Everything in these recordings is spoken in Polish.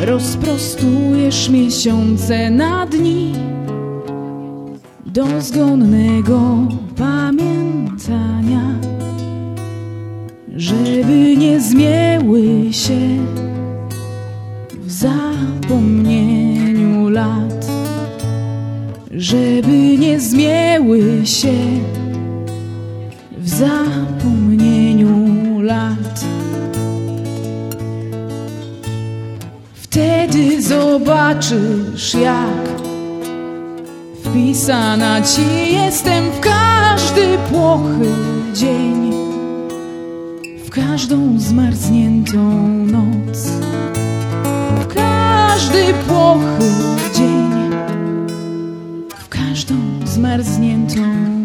Rozprostujesz miesiące na dni Dozgonnego pamiętania Żeby nie zmieły się W zapomnieniu lat Żeby nie zmieły się W zapomnieniu lat Wtedy zobaczysz, jak wpisana ci jestem w każdy płochy dzień, w każdą zmarzniętą noc, w każdy płochy dzień, w każdą zmarzniętą noc.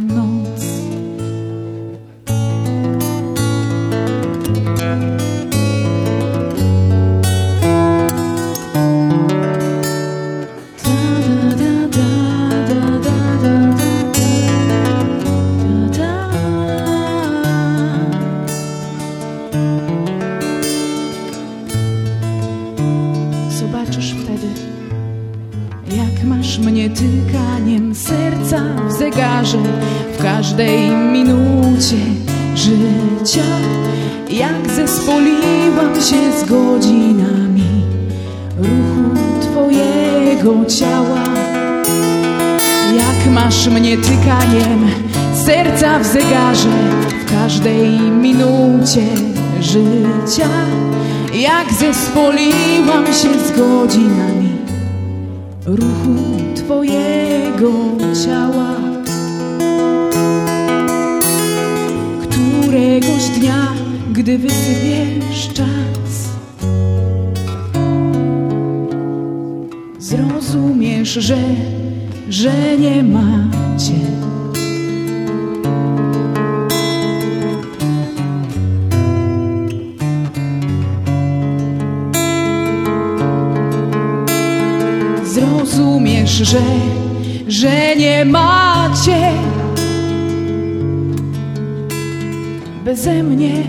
Zobaczysz wtedy, jak masz mnie tykaniem serca w zegarze w każdej minucie życia. Jak zespoliłam się z godzinami ruchu Twojego ciała. Jak masz mnie tykaniem serca w zegarze w każdej minucie życia. Jak zespoliłam się z godzinami ruchu Twojego ciała. Któregoś dnia, gdy wysypiesz czas, zrozumiesz, że, że nie macie. Zrozumiesz, że, że nie macie beze mnie.